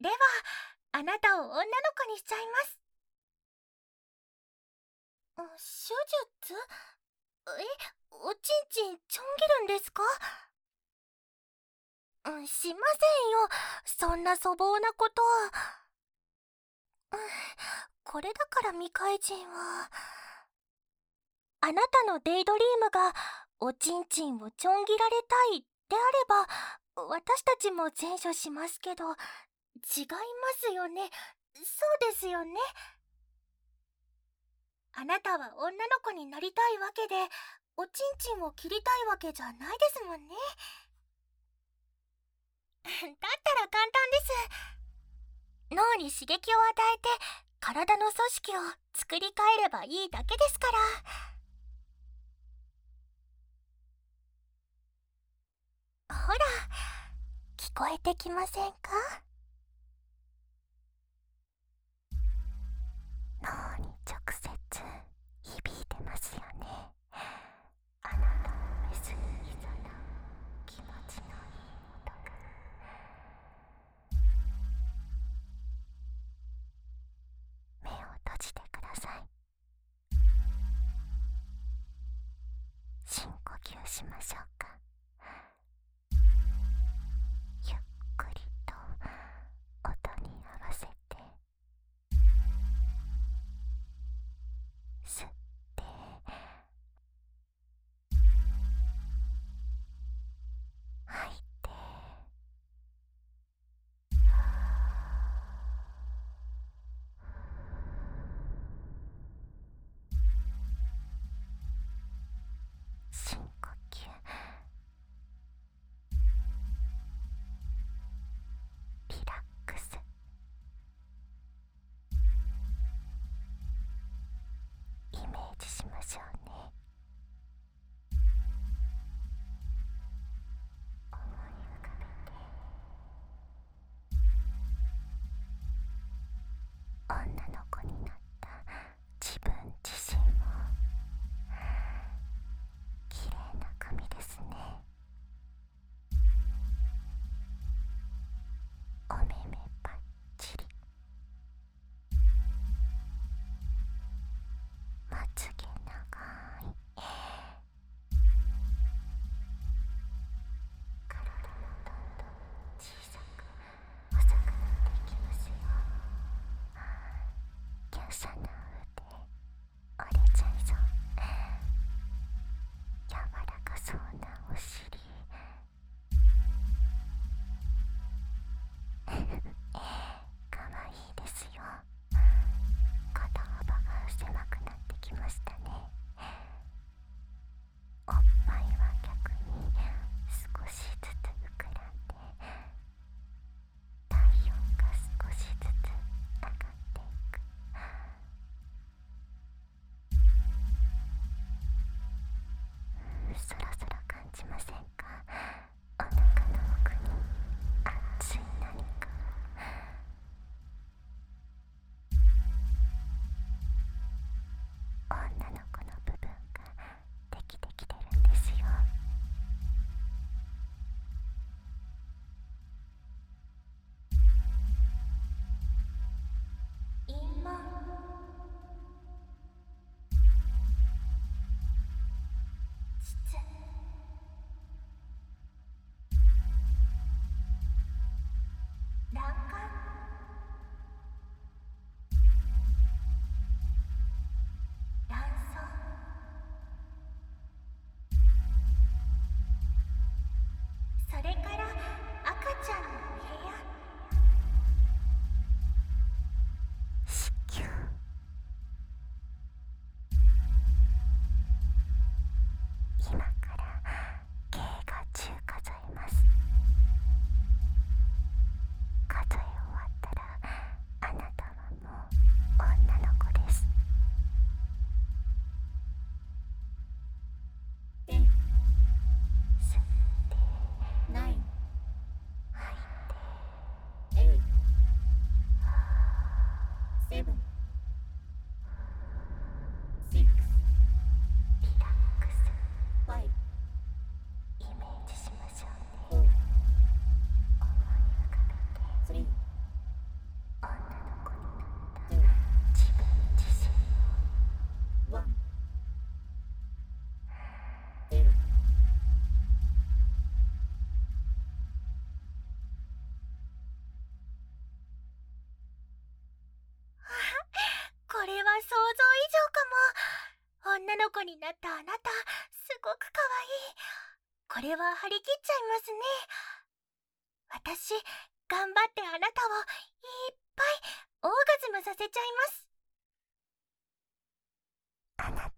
ではあなたを女の子にしちゃいます。手術？えおちんちんちょん切るんですか？しませんよ。そんな粗暴なこと。これだから未開人は。あなたのデイドリームがおちんちんをちょん切られたいであれば私たちも善処しますけど違いますよね。そうですよね。あなたは女の子になりたいわけでおちんちんを切りたいわけじゃないですもんね。だったら簡単です。脳に刺激を与えて体の組織を作り変えればいいだけですから。ほら聞こえてきませんか？しましょうか。今朝の子になったあなた。すごくかわいい。これは張り切っちゃいますね。私頑張ってあなたをいっぱいオーガズムさせちゃいます。あなた